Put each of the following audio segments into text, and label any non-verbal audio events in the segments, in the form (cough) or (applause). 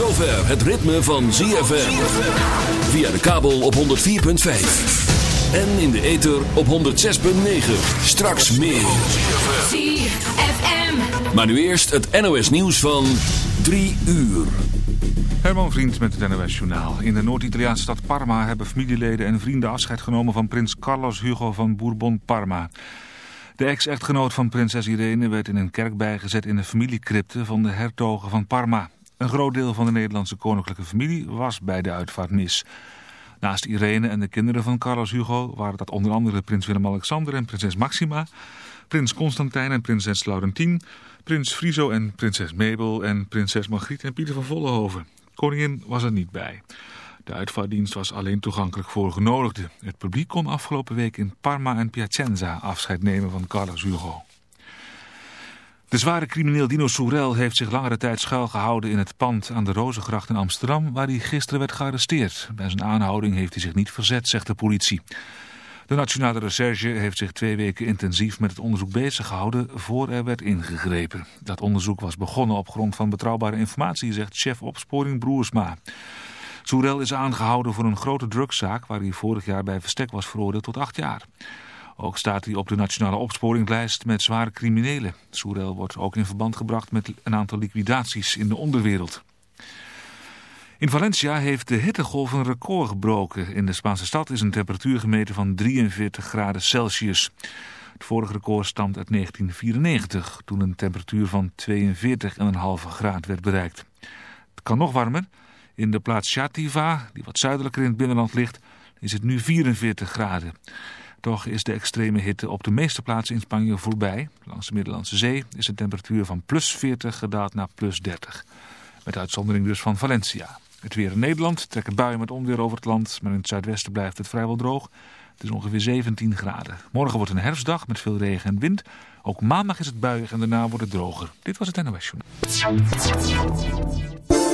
zover het ritme van ZFM. Via de kabel op 104.5. En in de ether op 106.9. Straks meer. ZFM. Maar nu eerst het NOS nieuws van 3 uur. Herman Vriend met het NOS Journaal. In de Noord-Italiaanse stad Parma hebben familieleden en vrienden afscheid genomen van prins Carlos Hugo van Bourbon-Parma. De ex-echtgenoot van prinses Irene werd in een kerk bijgezet in de familiecrypte van de hertogen van Parma. Een groot deel van de Nederlandse koninklijke familie was bij de uitvaart mis. Naast Irene en de kinderen van Carlos Hugo waren dat onder andere prins Willem-Alexander en prinses Maxima, prins Constantijn en prinses Laurentien, prins Friso en prinses Mabel en prinses Margriet en Pieter van Vollenhoven. Koningin was er niet bij. De uitvaartdienst was alleen toegankelijk voor genodigden. Het publiek kon afgelopen week in Parma en Piacenza afscheid nemen van Carlos Hugo. De zware crimineel Dino Soerel heeft zich langere tijd schuilgehouden in het pand aan de Rozengracht in Amsterdam, waar hij gisteren werd gearresteerd. Bij zijn aanhouding heeft hij zich niet verzet, zegt de politie. De Nationale Recherche heeft zich twee weken intensief met het onderzoek bezig gehouden voor er werd ingegrepen. Dat onderzoek was begonnen op grond van betrouwbare informatie, zegt chef opsporing Broersma. Soerel is aangehouden voor een grote drugszaak waar hij vorig jaar bij verstek was veroordeeld tot acht jaar. Ook staat hij op de nationale opsporingslijst met zware criminelen. Soerel wordt ook in verband gebracht met een aantal liquidaties in de onderwereld. In Valencia heeft de hittegolf een record gebroken. In de Spaanse stad is een temperatuur gemeten van 43 graden Celsius. Het vorige record stamt uit 1994, toen een temperatuur van 42,5 graden werd bereikt. Het kan nog warmer. In de plaats Chativa, die wat zuidelijker in het binnenland ligt, is het nu 44 graden. Toch is de extreme hitte op de meeste plaatsen in Spanje voorbij. Langs de Middellandse Zee is de temperatuur van plus 40 gedaald naar plus 30. Met uitzondering dus van Valencia. Het weer in Nederland trekken buien met onweer over het land, maar in het zuidwesten blijft het vrijwel droog. Het is ongeveer 17 graden. Morgen wordt een herfstdag met veel regen en wind. Ook maandag is het buiig en daarna wordt het droger. Dit was het NOS Journal.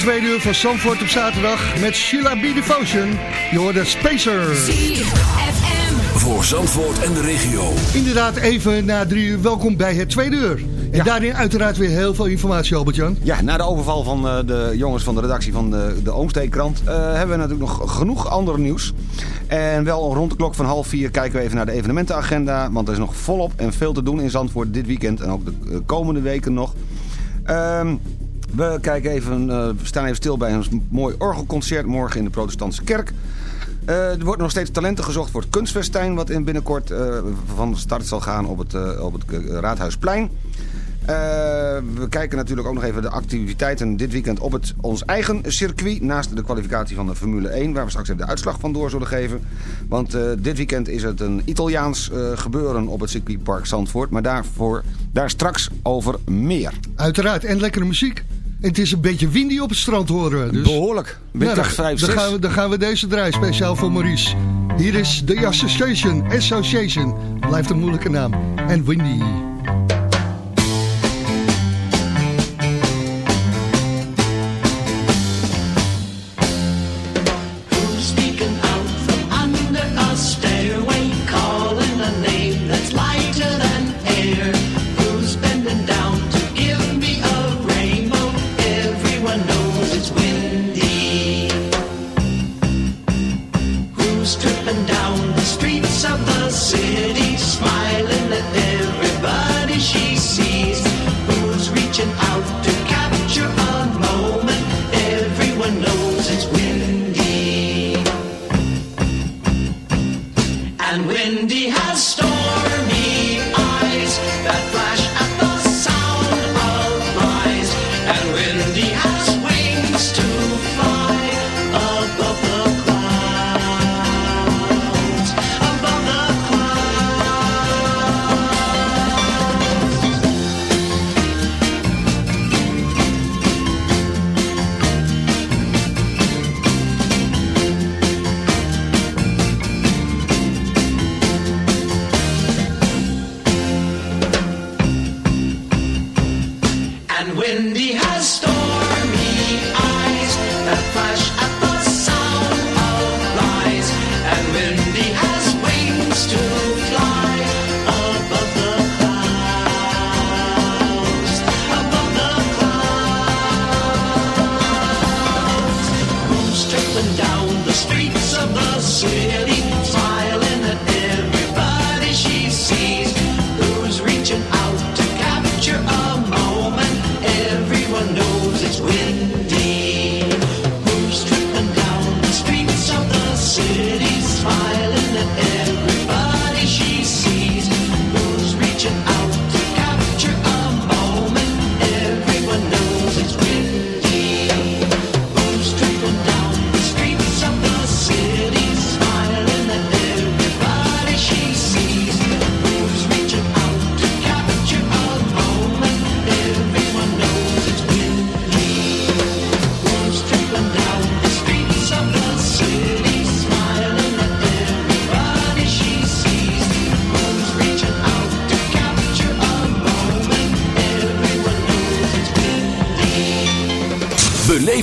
Tweede uur van Zandvoort op zaterdag met Sheila B. Devotion. Je hoort de Spacer. ZFM. Voor Zandvoort en de regio. Inderdaad, even na drie uur. Welkom bij het tweede uur. En Ja. daarin uiteraard weer heel veel informatie, Albert-Jan. Ja, na de overval van eh, de jongens van de redactie van de, de Oomsteekkrant... eh, hebben we natuurlijk nog genoeg andere nieuws. En wel rond de klok van half vier kijken we even naar de evenementenagenda. Want er is nog volop en veel te doen in Zandvoort dit weekend en ook de eh, komende weken nog. Ehm, we, kijken even, eh, staan even stil bij een mooi orgelconcert morgen in de protestantse kerk. Eh, er wordt nog steeds talenten gezocht voor het kunstfestijn... wat in binnenkort eh, van start zal gaan op het, op het Raadhuisplein. We kijken natuurlijk ook nog even de activiteiten dit weekend op het, ons eigen circuit. Naast de kwalificatie van de Formule 1, waar we straks even de uitslag van door zullen geven. Want dit weekend is het een Italiaans gebeuren op het circuitpark Zandvoort. Maar daarvoor, daar straks over meer. Uiteraard, en lekkere muziek. Het is een beetje windy op het strand horen we. Dus... Behoorlijk. Nou, Windkracht dan, 5, dan, 6. gaan we, dan gaan we deze draaien, speciaal voor Maurice. Hier is The Association. Association. Blijft een moeilijke naam. En windy.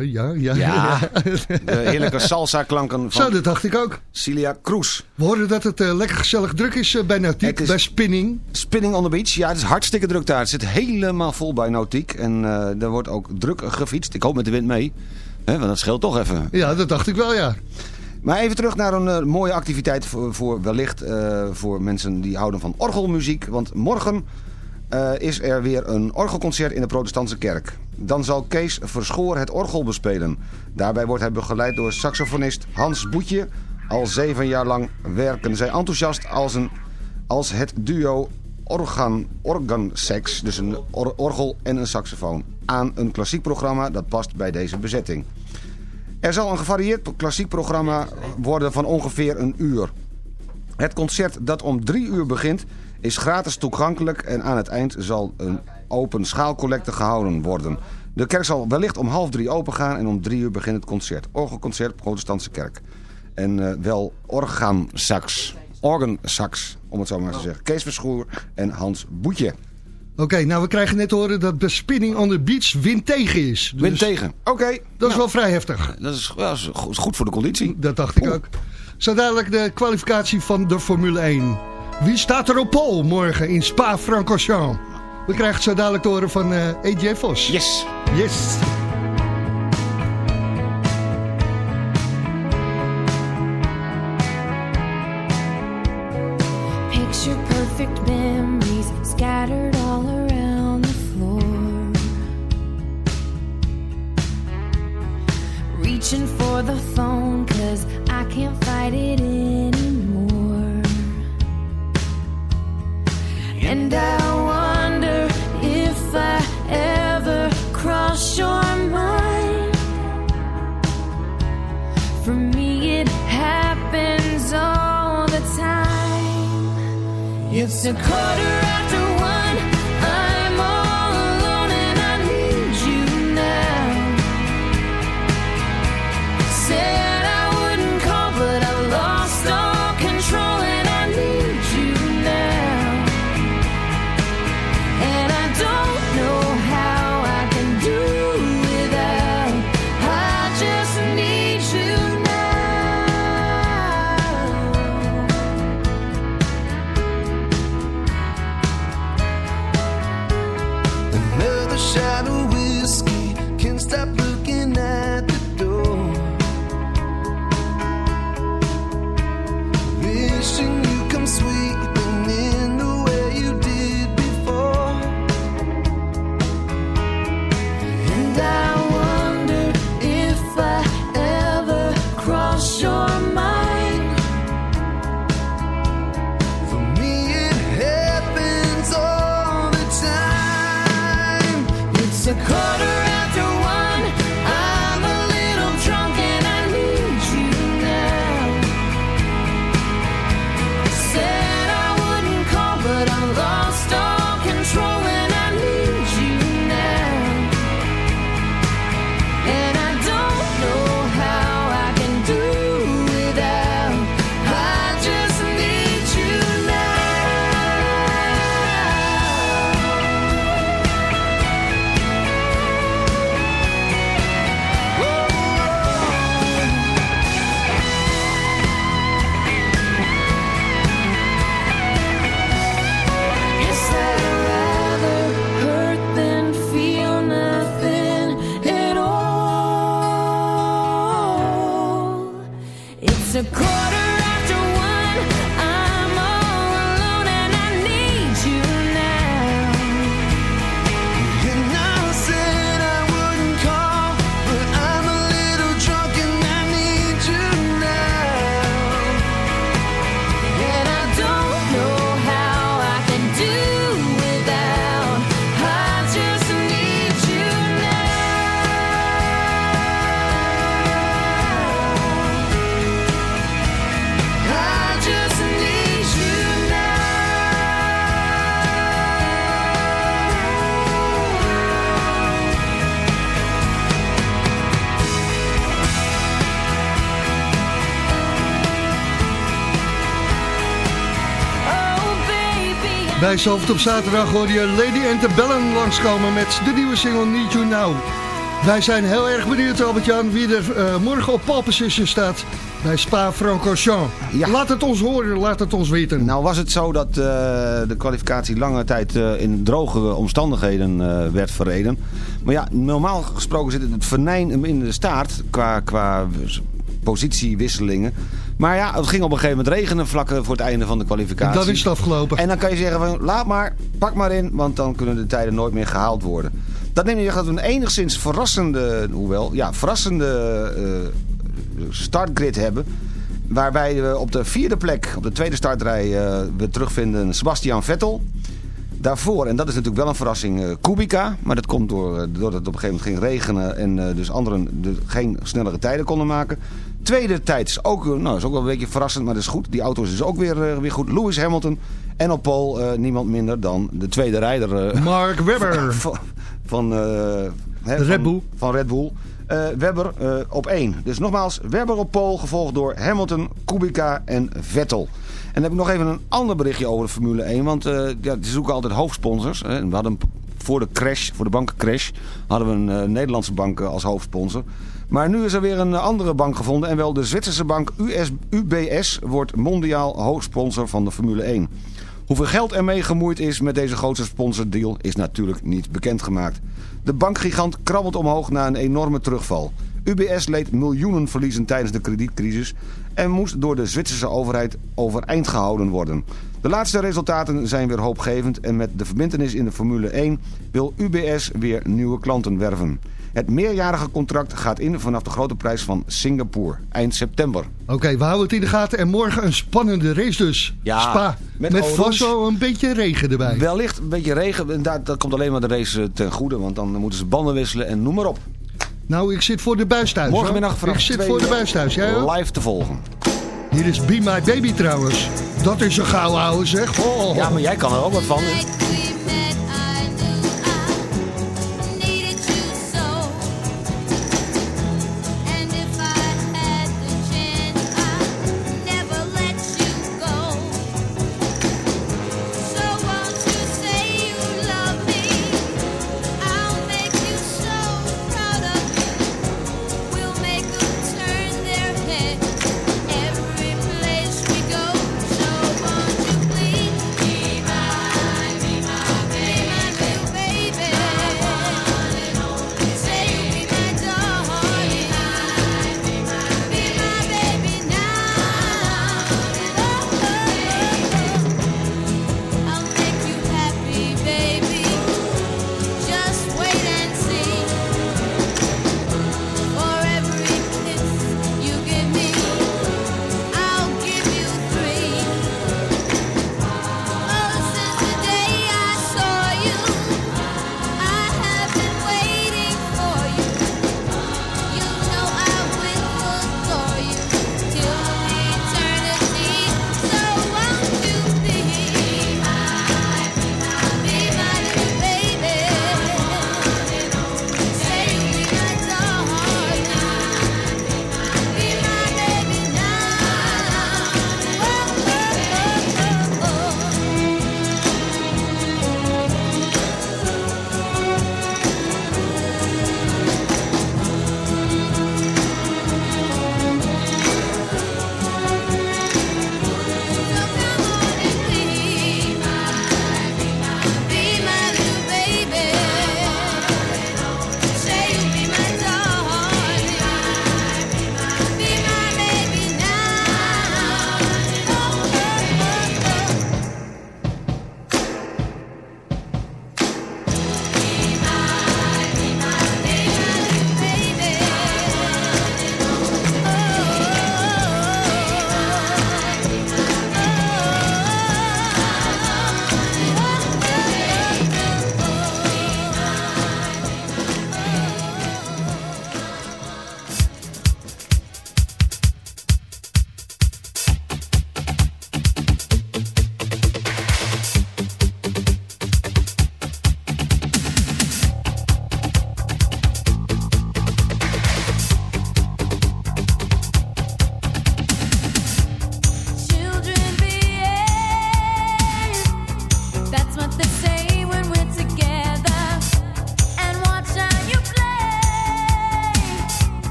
Ja, ja, (laughs) de heerlijke salsa-klanken Zo, van dat dacht ik ook. Celia Cruz. We horen dat het eh, lekker gezellig druk is eh, bij Nautiek, bij Spinning. Spinning on the Beach. Ja, het is hartstikke druk daar. Het zit helemaal vol bij Nautiek. En eh, er wordt ook druk gefietst. Ik hoop met de wind mee. Hè, want dat scheelt toch even. Ja, dat dacht ik wel, ja. Maar even terug naar een mooie activiteit voor, voor wellicht voor mensen die houden van orgelmuziek. Want morgen eh, is er weer een orgelconcert in de protestantse kerk. Dan zal Kees Verschoor het orgel bespelen. Daarbij wordt hij begeleid door saxofonist Hans Boetje. Al zeven jaar lang werken zij enthousiast als, een, als het duo organ. Dus een or- orgel en een saxofoon. aan een klassiek programma dat past bij deze bezetting. Er zal een gevarieerd klassiek programma worden van ongeveer een uur. Het concert dat om drie uur begint is gratis toegankelijk en aan het eind zal een open schaalcollecte gehouden worden. De kerk zal wellicht om half drie open gaan en om drie uur begint het concert. Orgelconcert Protestantse Kerk. En eh, wel orgaansax. Organsax, om het zo maar te zeggen. Kees Verschoer en Hans Boetje. Oké, nou we krijgen net te horen dat de Spinning on the Beach wind tegen is. Dus tegen. Oké. Dat is wel vrij heftig. Dat is, goed- goed voor de conditie. Dat dacht ik ook. Zo dadelijk de kwalificatie van de Formule 1. Wie staat er op pol morgen in Spa-Francorchamps? We krijgen zo dadelijk te horen van eh AJ Vos. Yes. Yes. Bij Zalvert op zaterdag hoor je Lady Antebellum langskomen met de nieuwe single Need You Now. Wij zijn heel erg benieuwd, Albert-Jan, wie er eh, morgen op position staat bij Spa-Francorchamps. Laat het ons horen, laat het ons weten. Nou was het zo dat eh, de kwalificatie lange tijd eh, in droge omstandigheden werd verreden. Maar ja, normaal gesproken zit het venijn in de staart qua, qua positiewisselingen. Maar ja, het ging op een gegeven moment regenen vlak voor het einde van de kwalificatie. En dan is het afgelopen. En dan kan je zeggen, van, laat maar, pak maar in, want dan kunnen de tijden nooit meer gehaald worden. Dat neemt weg dat we een enigszins verrassende, hoewel, ja, verrassende eh, startgrid hebben. Waarbij we op de vierde plek, op de tweede startrij, eh, we terugvinden Sebastian Vettel. Daarvoor, en dat is natuurlijk wel een verrassing, eh, Kubica. Maar dat komt door, doordat het op een gegeven moment ging regenen en dus anderen de, geen snellere tijden konden maken. Tweede tijd is ook, eh, nou, is ook wel een beetje verrassend, maar dat is goed. Die auto is dus ook weer, eh, weer goed. Lewis Hamilton en op pole eh, niemand minder dan de tweede rijder. Mark (laughs) Webber. van, van, Red van- Bull. Van Red Bull. Webber op één. Dus nogmaals, Webber op pole, gevolgd door Hamilton, Kubica en Vettel. En dan heb ik nog even een ander berichtje over de Formule 1. Want eh, ja, die zoeken altijd hoofdsponsors. Hè. We hadden voor de crash, voor de bankencrash, hadden we een Nederlandse bank als hoofdsponsor. Maar nu is er weer een andere bank gevonden. En wel de Zwitserse bank UBS wordt mondiaal hoofdsponsor van de Formule 1. Hoeveel geld ermee gemoeid is met deze grootste sponsordeal is natuurlijk niet bekendgemaakt. De bankgigant krabbelt omhoog na een enorme terugval. UBS leed miljoenen verliezen tijdens de kredietcrisis en moest door de Zwitserse overheid overeind gehouden worden. De laatste resultaten zijn weer hoopgevend en met de verbintenis in de Formule 1 wil UBS weer nieuwe klanten werven. Het meerjarige contract gaat in vanaf de grote prijs van Singapore, eind september. Oké, we houden het in de gaten. En morgen een spannende race dus. Ja, Spa. met Met, wel een beetje regen erbij. Wellicht een beetje regen, en daar, dat komt alleen maar de race eh, ten goede, want dan moeten ze banden wisselen en noem maar op. Nou, ik zit voor de buis thuis. Morgenmiddag vanaf Ik zit voor de buis thuis. Jij ook? live te volgen. Hier is Be My Baby trouwens. Dat is een gauw ouwe zeg. Oh. Ja, maar jij kan er ook wat van. Every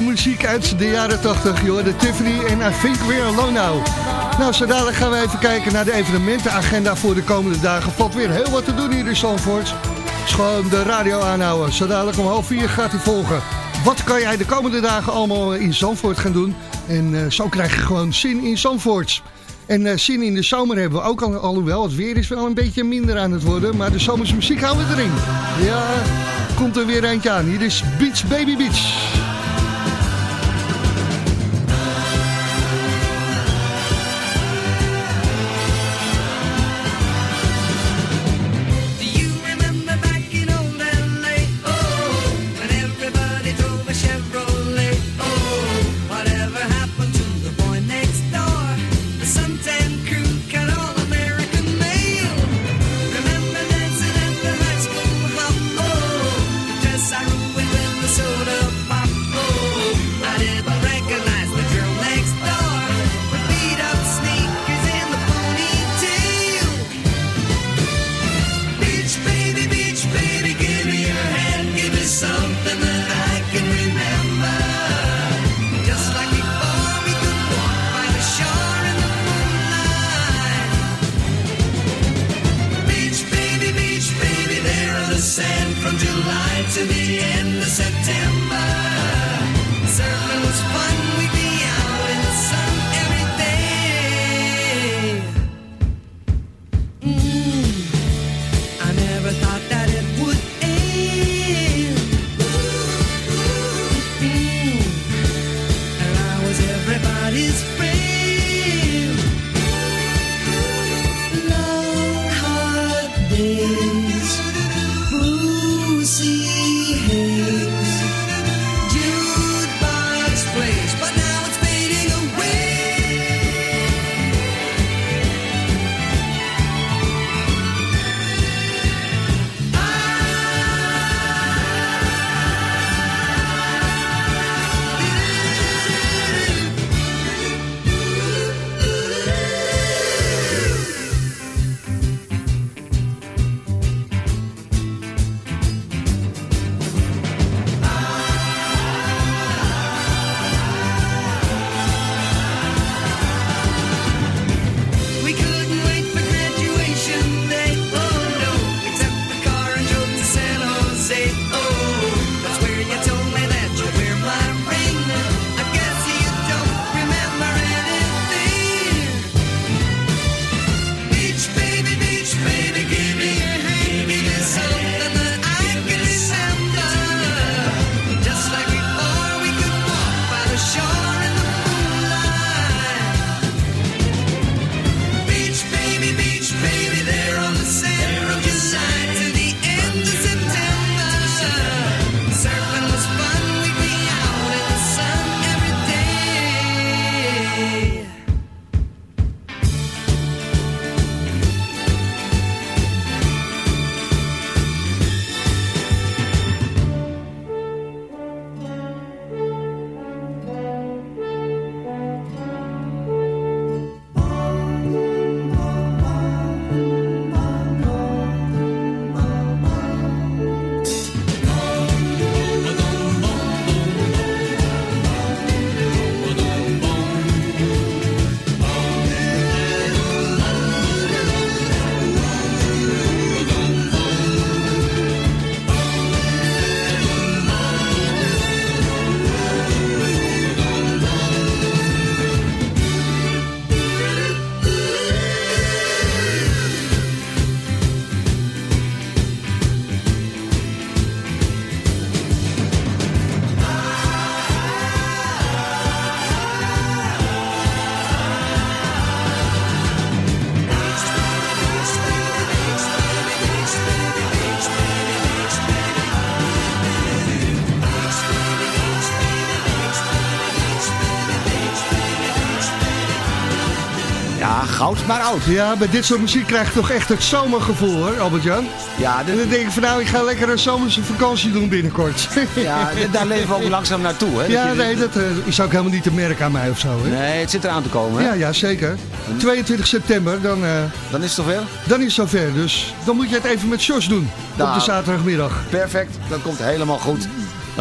huppelmuziek uit de jaren 80. Joh, de Tiffany en I Think We're Alone Now. Nou, zo gaan we even kijken naar de evenementenagenda voor de komende dagen. Valt weer heel wat te doen hier in Zandvoort. Gewoon de radio aanhouden. Zo om half vier gaat hij volgen. Wat kan jij de komende dagen allemaal in Zandvoort gaan doen? En eh, zo krijg je gewoon zin in Zandvoort. En eh, zin in de zomer hebben we ook al, alhoewel het weer is wel een beetje minder aan het worden. Maar de zomerse muziek houden we erin. Ja, komt er weer eentje aan. Hier is Beach Baby Beach. Ja, bij dit soort muziek krijg je toch echt het zomergevoel hoor, Albert-Jan. Ja, En dan denk ik van nou, ik ga lekker een zomerse vakantie doen binnenkort. (laughs) Ja, daar leven we ook langzaam naartoe. Hè? ja, nee, dat eh, is ook helemaal niet te merken aan mij of zo. Hè? Nee, het zit eraan te komen. Hè? Ja, ja, zeker. 22 september, dan, eh, Dan is het zover? dan is het zover. Dus dan moet je het even met Jos doen op de zaterdagmiddag. Perfect, dat komt helemaal goed.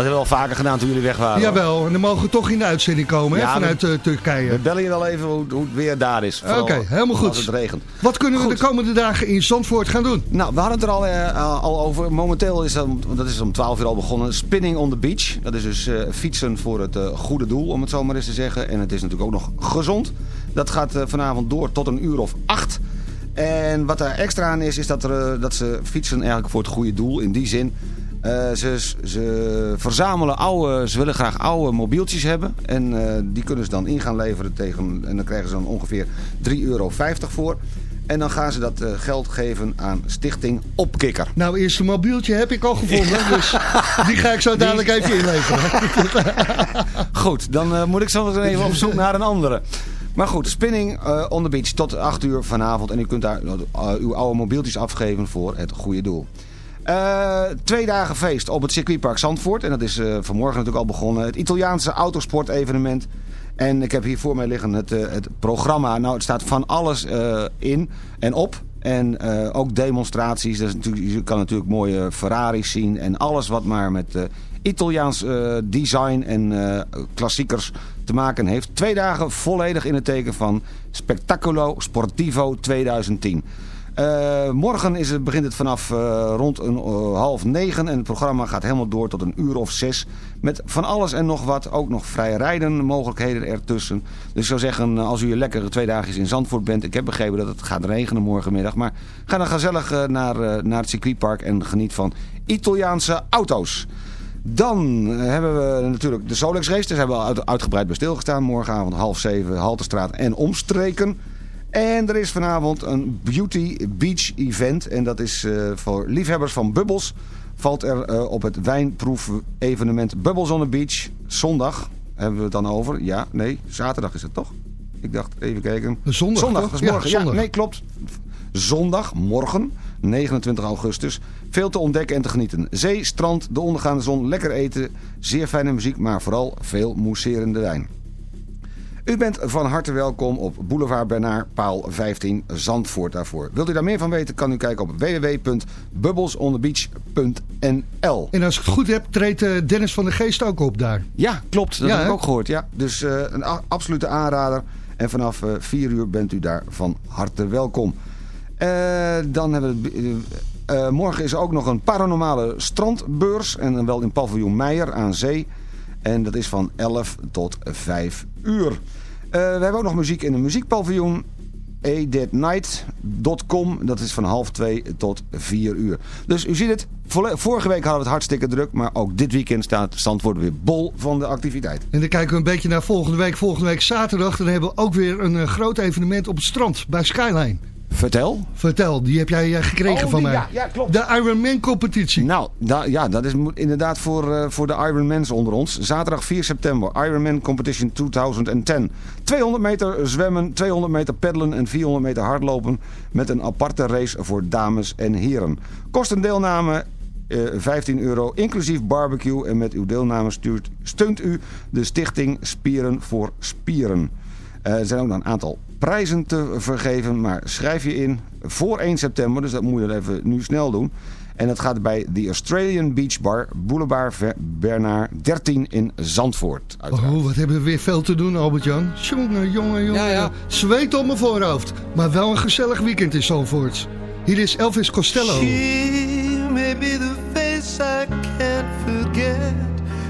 Hebben we al vaker gedaan toen jullie weg waren. Jawel, en dan mogen we toch in de uitzending komen hè, Ja, vanuit eh, Turkije. We bellen je wel even hoe, hoe het weer daar is. Oké, helemaal goed. Als het regent. Wat kunnen we de komende dagen in Zandvoort gaan doen? Nou, we hadden het er al, eh, al over. Momenteel is dat, dat is om 12 uur al begonnen. Spinning on the beach. Dat is dus eh, fietsen voor het eh, goede doel, om het zo maar eens te zeggen. En het is natuurlijk ook nog gezond. Dat gaat eh, vanavond door tot een uur of acht. En wat daar extra aan is, is dat, er, eh, dat ze fietsen eigenlijk voor het goede doel. In die zin, eh, ze, ze verzamelen oude, ze willen graag oude mobieltjes hebben. En eh, die kunnen ze dan in gaan leveren tegen, en dan krijgen ze dan ongeveer 3,50 euro voor. En dan gaan ze dat eh, geld geven aan Stichting Opkikker. Nou, eerst een mobieltje heb ik al gevonden, dus die ga ik zo dadelijk even inleveren. (laughs) Goed, dan moet ik zo meteen even op zoek naar een andere. Maar goed, spinning on the beach tot 8 uur vanavond. En u kunt daar uw oude mobieltjes afgeven voor het goede doel. Eh, twee dagen feest op het circuitpark Zandvoort. En dat is eh, vanmorgen natuurlijk al begonnen. Het Italiaanse autosport evenement. En ik heb hier voor mij liggen het, eh, het programma. Nou, het staat van alles in en op. En ook demonstraties. Je kan natuurlijk mooie Ferraris zien. En alles wat maar met Italiaans design en klassiekers te maken heeft. Twee dagen volledig in het teken van Spectaculo Sportivo 2010. Eh, morgen is het, begint het vanaf eh, rond een eh, half negen en het programma gaat helemaal door tot een uur of zes. Met van alles en nog wat, ook nog vrij rijden mogelijkheden ertussen. Dus ik zou zeggen, als u lekkere twee dagen in Zandvoort bent, ik heb begrepen dat het gaat regenen morgenmiddag. Maar ga dan gezellig naar, naar het circuitpark en geniet van Italiaanse auto's. Dan hebben we natuurlijk de Solex Race. Daar hebben we uit- uitgebreid bij stilgestaan. Morgenavond half zeven, Halterstraat en omstreken. En er is vanavond een Beauty Beach event. En dat is eh, voor liefhebbers van bubbels. Valt er eh, op het wijnproef evenement Bubbles on the Beach. Zondag hebben we het dan over. Ja, nee, zaterdag is het toch? Ik dacht, even kijken. Zondag, Zondag, toch? dat is morgen. Ja, nee, klopt. Zondag, morgen, 29 augustus. Veel te ontdekken en te genieten. Zee, strand, de ondergaande zon, lekker eten, zeer fijne muziek, maar vooral veel mousserende wijn. U bent van harte welkom op Boulevard Bernard, paal 15, Zandvoort daarvoor. Wilt u daar meer van weten, kan u kijken op www.bubblesonthebeach.nl. En als ik het goed heb, treedt eh, Dennis van der Geest ook op daar. Ja, klopt. Dat Ja, heb ik ook gehoord. Ja. Dus eh, een absolute aanrader. En vanaf eh 4 uur bent u daar van harte welkom. Dan hebben we... morgen is er ook nog een paranormale strandbeurs. En dan wel in paviljoen Meijer aan zee. En dat is van 11 tot 5 uur. Eh, we hebben ook nog muziek in een muziekpaviljoen. editnight.com. Dat is van half 2 tot 4 uur. Dus u ziet het. Vorige week hadden we het hartstikke druk. Maar ook dit weekend staat Zandvoort weer bol van de activiteit. En dan kijken we een beetje naar volgende week. Volgende week zaterdag, dan hebben we ook weer een eh, groot evenement op het strand bij Skyline. Vertel. Vertel, die heb jij eh, gekregen Oh, van die- mij. ja, ja, klopt. De Ironman competitie. Nou, da- ja, dat is inderdaad voor, eh, voor de Ironmans onder ons. Zaterdag 4 september, Ironman Competition 2010. 200 meter zwemmen, 200 meter peddelen en 400 meter hardlopen... met een aparte race voor dames en heren. Kosten deelname eh, 15 euro, inclusief barbecue. En met uw deelname stuurt, steunt u de stichting Spieren voor Spieren. Eh, er zijn ook nog een aantal prijzen te vergeven, maar schrijf je in voor 1 september, dus dat moet je even nu snel doen. En dat gaat bij de Australian Beach Bar, Boulevard Bernard 13 in Zandvoort. uiteraard. Oh, wat hebben we weer veel te doen, Albert-Jan. Jongen, jongen, jongen. Ja, ja. Zweet op mijn voorhoofd. Maar wel een gezellig weekend in Zandvoort. Hier is Elvis Costello. She may be the face I can't forget,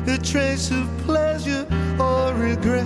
a trace of pleasure or regret.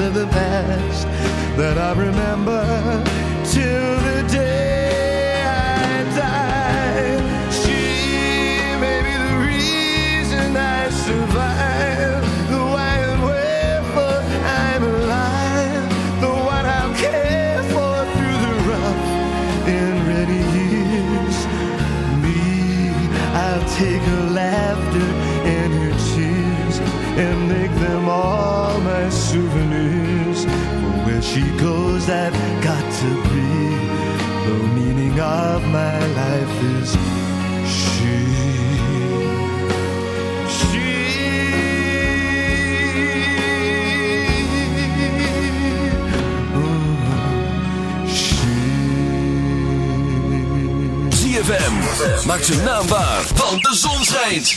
of the past that I remember. she goes, I've got to be. The meaning of my life is she. She. Oh, she. ZFM maakt zijn want de zon schijnt.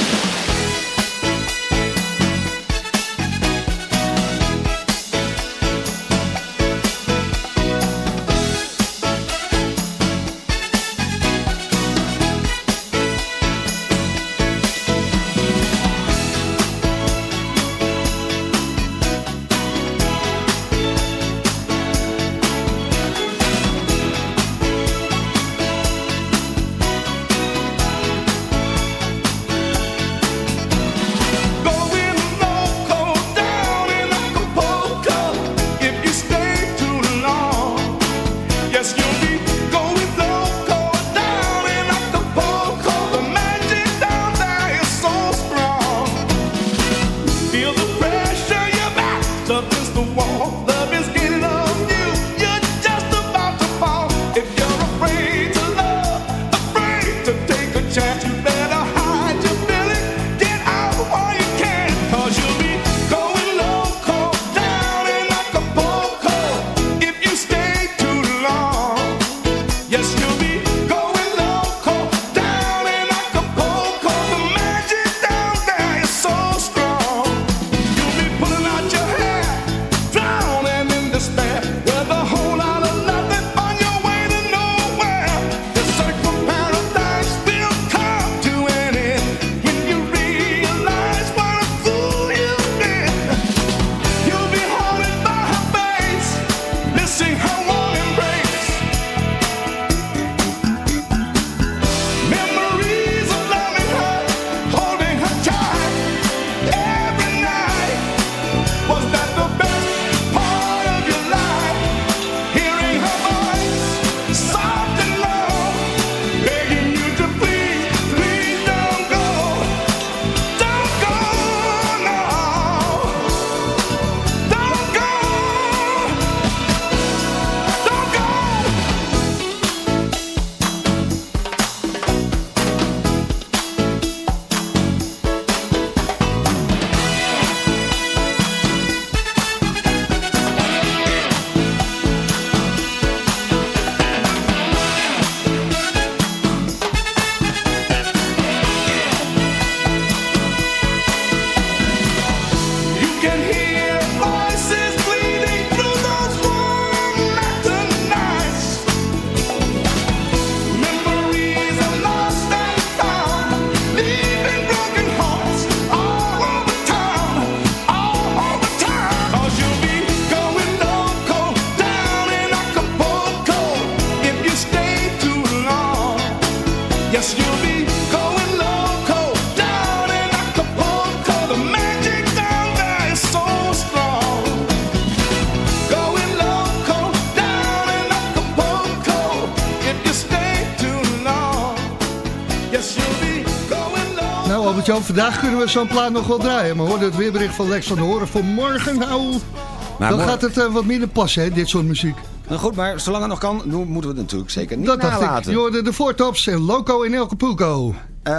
Albert-Jan, vandaag kunnen we zo'n plaat nog wel draaien. Maar hoorde het weerbericht van Lex van de Horen voor morgen. Nou, dan gaat het eh, wat minder passen, hè, dit soort muziek. Nou goed, maar zolang het nog kan, moeten we het natuurlijk zeker niet Dat nalaten. dacht ik. De voortops en Loco in El Capulco. Eh,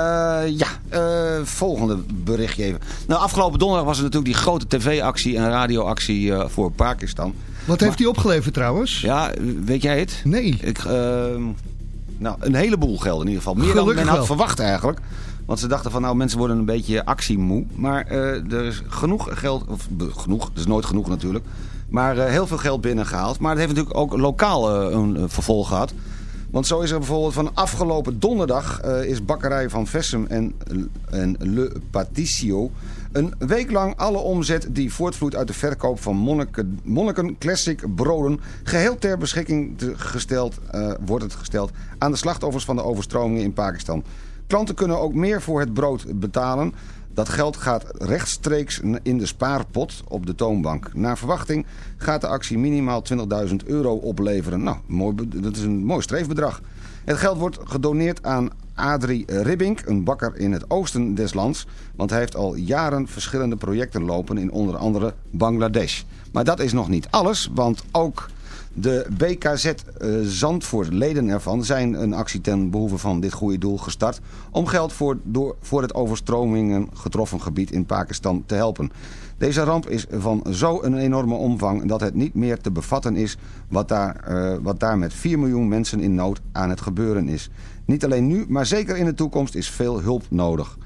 ja, eh, volgende berichtje even. Nou, afgelopen donderdag was er natuurlijk die grote tv-actie en radioactie voor Pakistan. Wat heeft die opgeleverd trouwens? Ja, weet jij het? Nee. Ik, ehm, nou, een heleboel geld in ieder geval. Meer Gelukkig dan men had verwacht eigenlijk. Want ze dachten van nou mensen worden een beetje actiemoe. Maar eh, er is genoeg geld, of genoeg, dat is nooit genoeg natuurlijk. Maar eh, heel veel geld binnengehaald. Maar het heeft natuurlijk ook lokaal eh, een vervolg gehad. Want zo is er bijvoorbeeld van afgelopen donderdag is bakkerij van Vessem en, en Le Paticio een week lang alle omzet die voortvloeit uit de verkoop van Monniken, Classic broden geheel ter beschikking te- gesteld, wordt het gesteld aan de slachtoffers van de overstromingen in Pakistan. Klanten kunnen ook meer voor het brood betalen. Dat geld gaat rechtstreeks in de spaarpot op de toonbank. Naar verwachting gaat de actie minimaal 20.000 euro opleveren. Nou, mooi, dat is een mooi streefbedrag. Het geld wordt gedoneerd aan Adrie Ribbink, een bakker in het oosten des lands. Want hij heeft al jaren verschillende projecten lopen in onder andere Bangladesh. Maar dat is nog niet alles, want ook de BKZ eh, Zandvoort, leden ervan, zijn een actie ten behoeve van dit goede doel gestart... om geld voor, door, voor het overstromingen getroffen gebied in Pakistan te helpen. Deze ramp is van zo'n enorme omvang dat het niet meer te bevatten is wat daar, eh, wat daar met 4 miljoen mensen in nood aan het gebeuren is. Niet alleen nu, maar zeker in de toekomst is veel hulp nodig.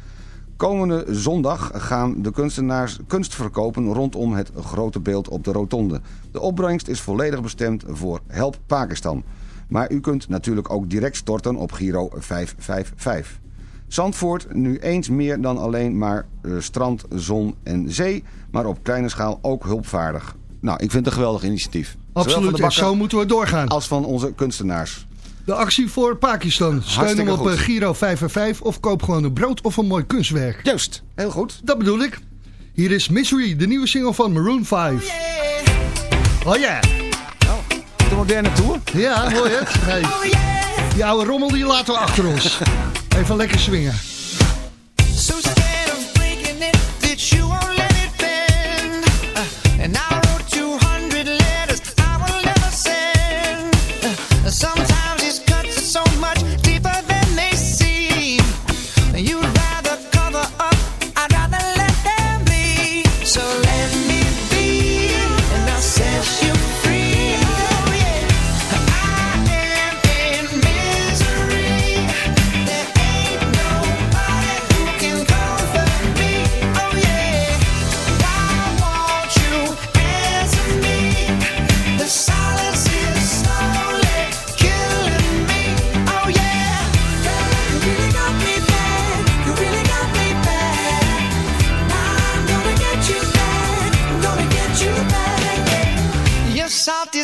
Komende zondag gaan de kunstenaars kunst verkopen rondom het grote beeld op de rotonde. De opbrengst is volledig bestemd voor Help Pakistan. Maar u kunt natuurlijk ook direct storten op Giro 555. Zandvoort nu eens meer dan alleen maar eh, strand, zon en zee, maar op kleine schaal ook hulpvaardig. Nou, ik vind het een geweldig initiatief. Absoluut, en zo moeten we doorgaan. Als van onze kunstenaars. De actie voor Pakistan. Steun hem op goed. eh, Giro 5 en 5 of koop gewoon een brood of een mooi kunstwerk. Juist, heel goed. Dat bedoel ik. Hier is Misery, de nieuwe single van Maroon 5. Oh ja. De moderne tour? Ja, hoor je het? Nee. Die oude rommel die laten we achter ons. (laughs) Even lekker swingen. So scared of breaking it that you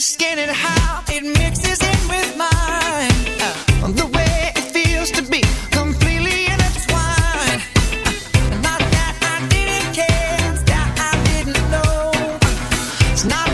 skin and how it mixes in with mine. Uh, the way it feels to be completely intertwined. Uh, not that I didn't care, that I didn't know. It's not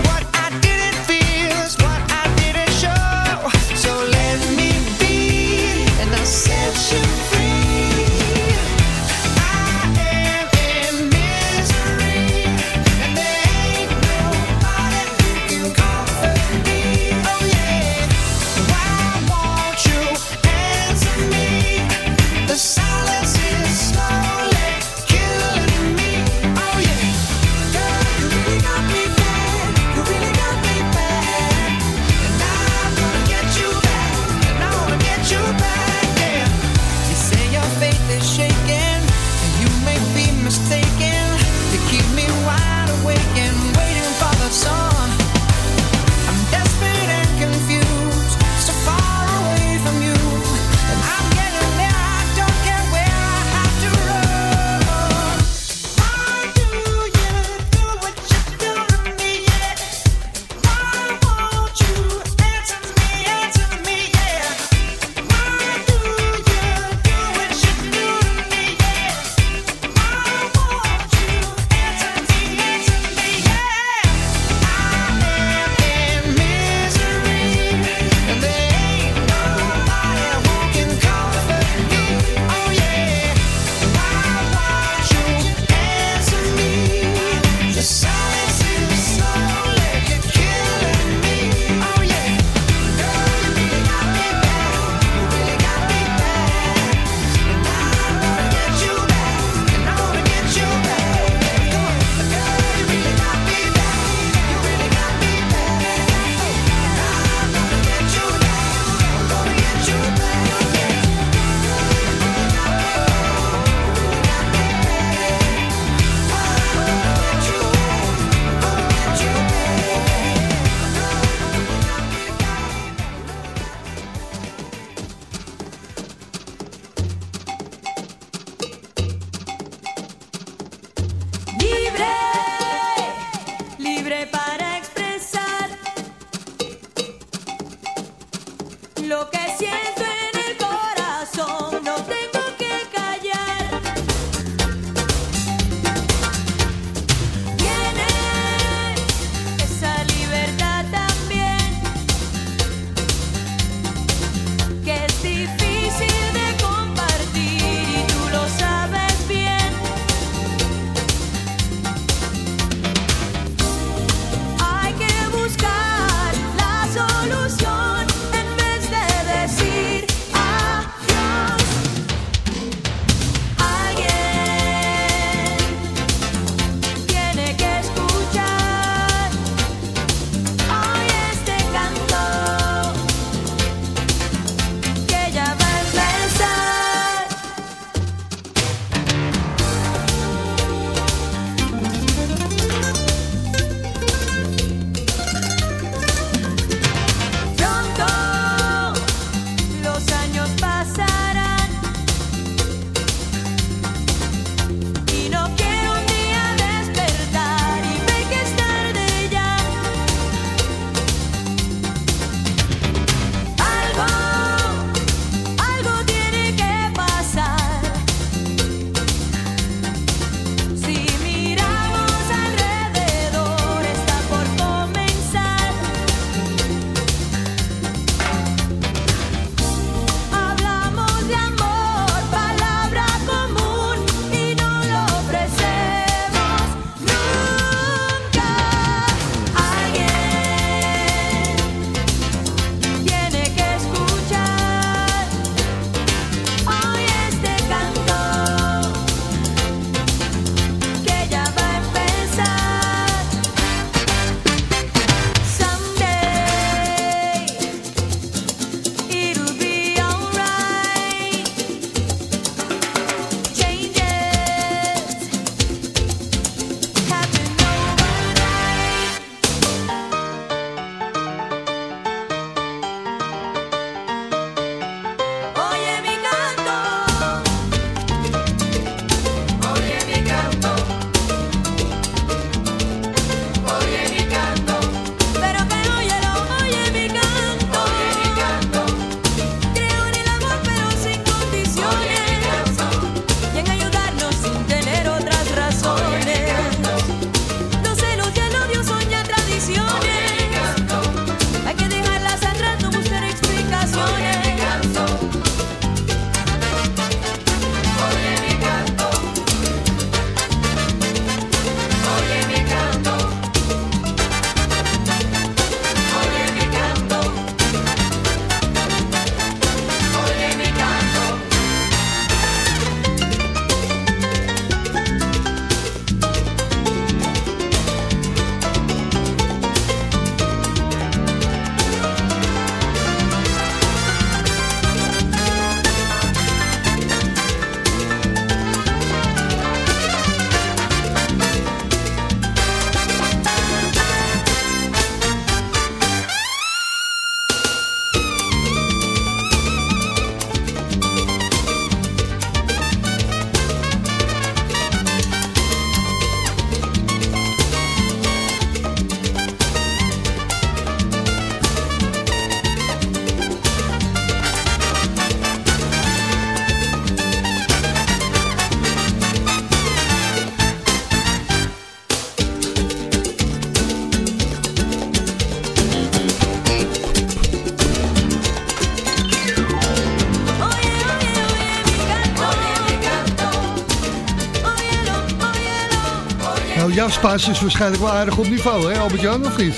Spaans is waarschijnlijk wel aardig op niveau, hè Albert-Jan, of niet?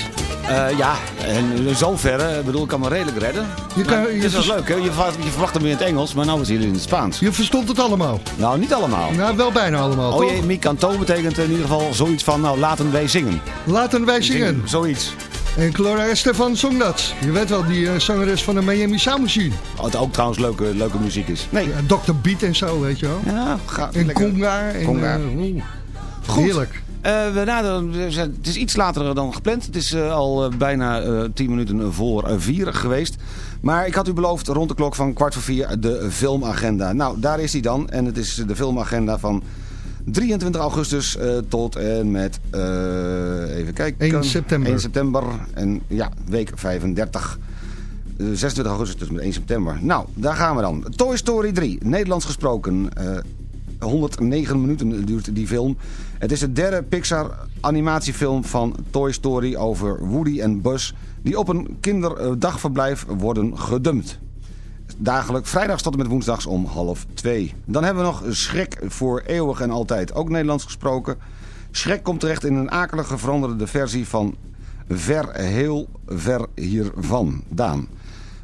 Eh, ja, en in zoverre, ik bedoel, ik kan me redelijk redden. Je kan- Maar je het is wel leuk, hè? Je, verwacht- je verwacht hem in het Engels, maar nou is hij in het Spaans. Je verstond het allemaal. Nou, niet allemaal. Nou, wel bijna allemaal, Oh jee, mi canto betekent in ieder geval zoiets van, nou, laten wij zingen. Laten wij zingen. Zoiets. En Clara Estefan zong dat. Je weet wel, die eh, zangeres van de Miami Sound Machine. Wat ook trouwens leuke, leuke muziek is. Nee. Ja, Dr. Beat en zo, weet je wel. Ja, ga, En lekker. Conga. En, Conga. eh. Goed. Heerlijk. Eh, we het is iets later dan gepland. Het is eh, al eh, bijna tien minuten voor vier geweest. Maar ik had u beloofd rond de klok van kwart voor vier de filmagenda. Nou, daar is hij dan. En het is de filmagenda van 23 augustus tot en met, even kijken. 1 september. 1 september. En ja, week 35. Eh, 26 augustus dus met 1 september. Nou, daar gaan we dan. Toy Story 3, Nederlands gesproken. Eh, 109 minuten duurt die film. Het is de derde Pixar animatiefilm van Toy Story over Woody en Buzz... die op een kinderdagverblijf worden gedumpt. Dagelijk, vrijdags tot en met woensdags om half twee. Dan hebben we nog Schrek voor eeuwig en altijd, ook Nederlands gesproken. Schrek komt terecht in een akelige veranderde versie van Ver heel ver hiervan, Daan.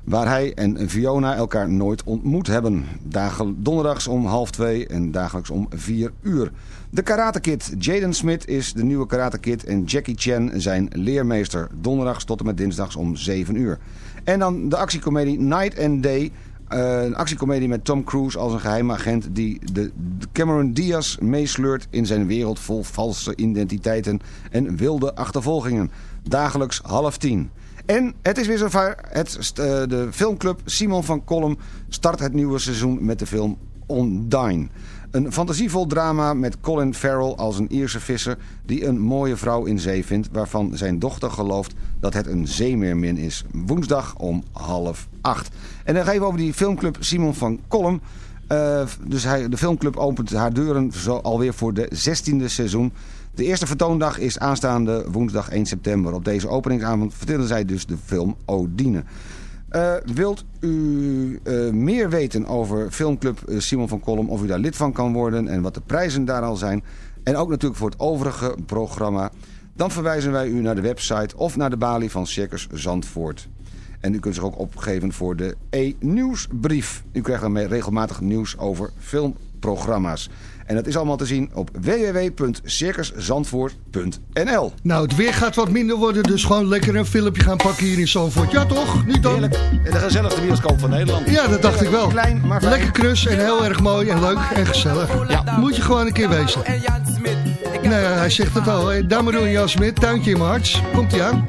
Waar hij en Fiona elkaar nooit ontmoet hebben. Dagel, donderdags om half twee en dagelijks om vier uur. De Karate Kid. Jaden Smith is de nieuwe Karate Kid en Jackie Chan zijn leermeester. Donderdags tot en met dinsdags om 7 uur. En dan de actiecomedie Night and Day. Eh, een actiecomedie met Tom Cruise als een geheime agent die de de Cameron Diaz meesleurt in zijn wereld vol valse identiteiten en wilde achtervolgingen. Dagelijks half tien. En het is weer zover. Het, eh, de filmclub Simon van Kolm start het nieuwe seizoen met de film Ondine. Een fantasievol drama met Colin Farrell als een Ierse visser... die een mooie vrouw in zee vindt... waarvan zijn dochter gelooft dat het een zeemeermin is. Woensdag om half acht. En dan even over die filmclub Simon van Kolm. Eh, dus hij, de filmclub opent haar deuren alweer voor de 16e seizoen. De eerste vertoondag is aanstaande woensdag 1 september. Op deze openingsavond vertellen zij dus de film Odine. Eh, wilt u eh, meer weten over filmclub eh, Simon van Kolm, of u daar lid van kan worden en wat de prijzen daar al zijn, en ook natuurlijk voor het overige programma, dan verwijzen wij u naar de website of naar de balie van Circus Zandvoort. En u kunt zich ook opgeven voor de e-nieuwsbrief. U krijgt daarmee regelmatig nieuws over filmprogramma's. En dat is allemaal te zien op www.circuszandvoort.nl. Nou, het weer gaat wat minder worden, dus gewoon lekker een filmpje gaan pakken hier in Zandvoort. Ja toch? Niet dan? Heerlijk. En de gezelligste bioscoop van Nederland. Ja, dat dacht ik wel. Klein, maar fijn. Lekker krus en heel erg mooi en leuk en gezellig. Ja. Moet je gewoon een keer wezen. Nou ja, hij zegt het al. hè. Dameroen en Jan Smit, tuintje in mijn hart. Komt hij aan?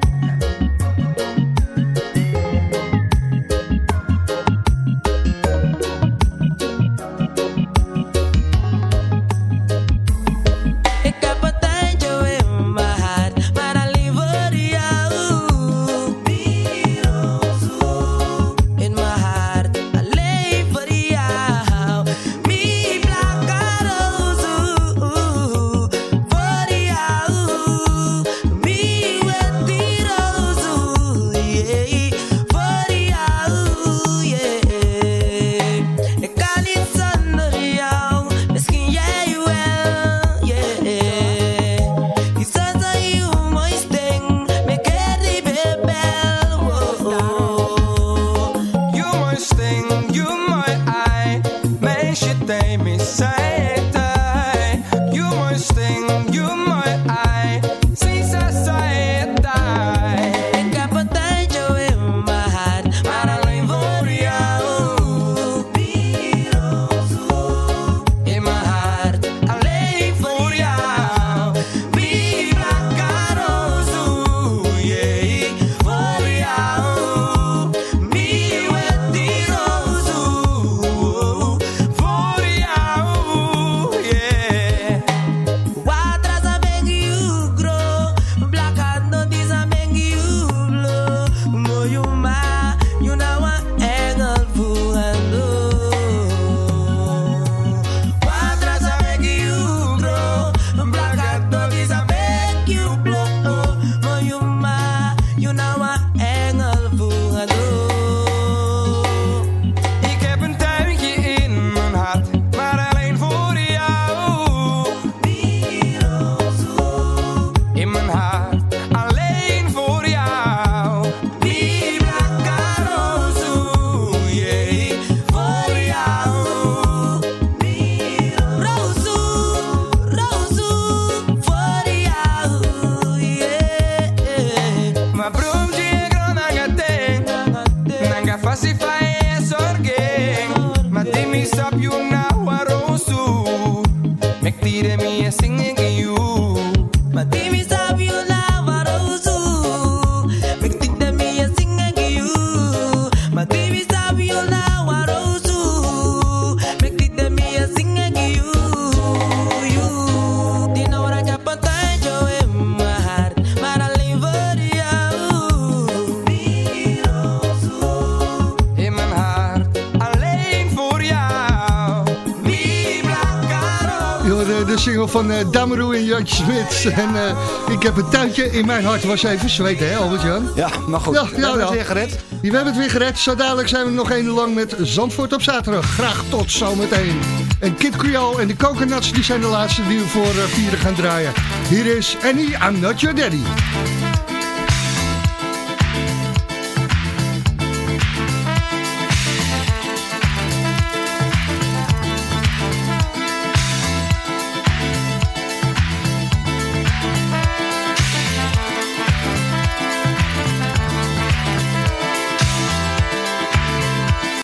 blood. En eh, ik heb een tuintje in mijn hart. Was even zweten, hè Albert-Jan? Ja, maar goed. Ja, We ja, hebben het weer gered. We hebben het weer gered. Zo dadelijk zijn we nog één lang met Zandvoort op zaterdag. Graag tot zometeen. En Kid Creole en de Coconuts die zijn de laatste die we voor eh, vieren gaan draaien. Hier is Annie, I'm Not Your Daddy.